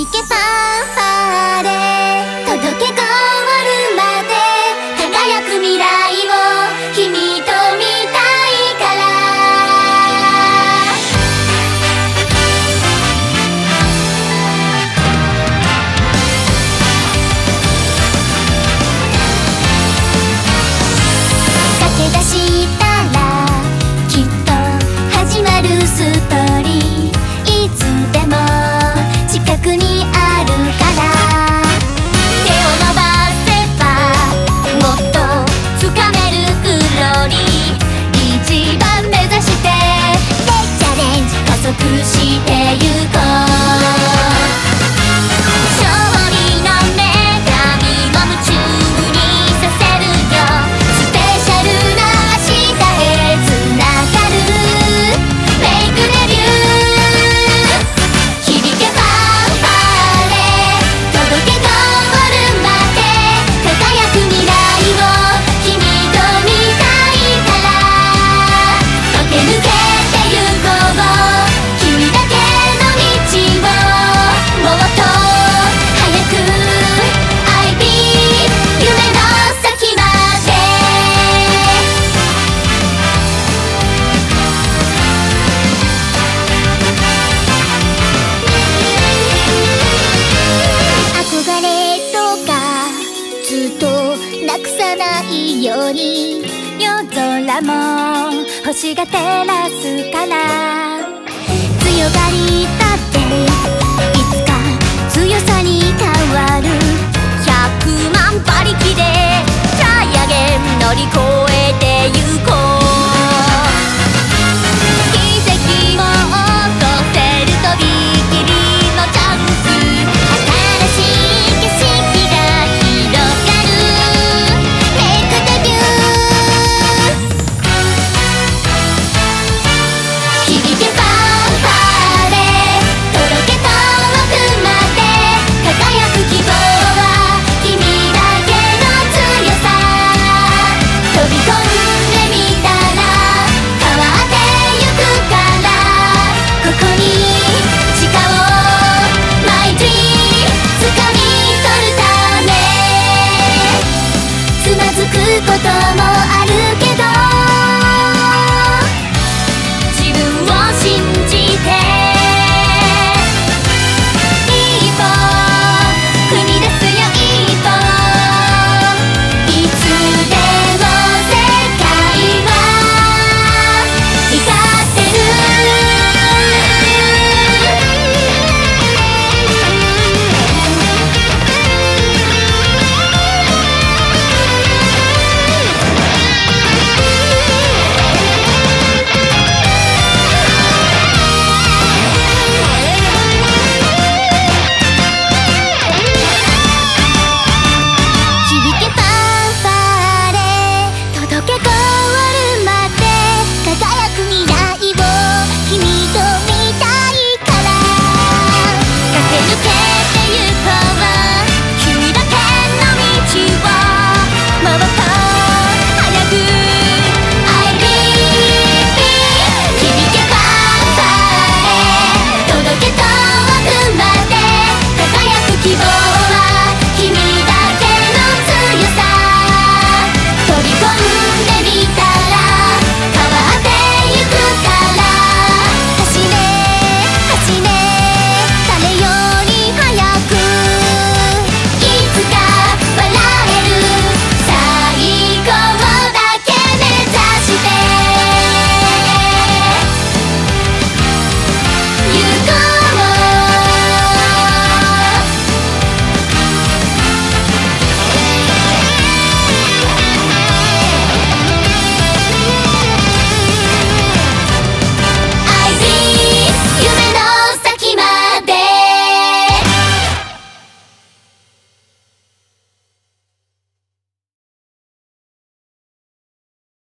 リケさん。空も星が照らすから。強がりだっていつか強さに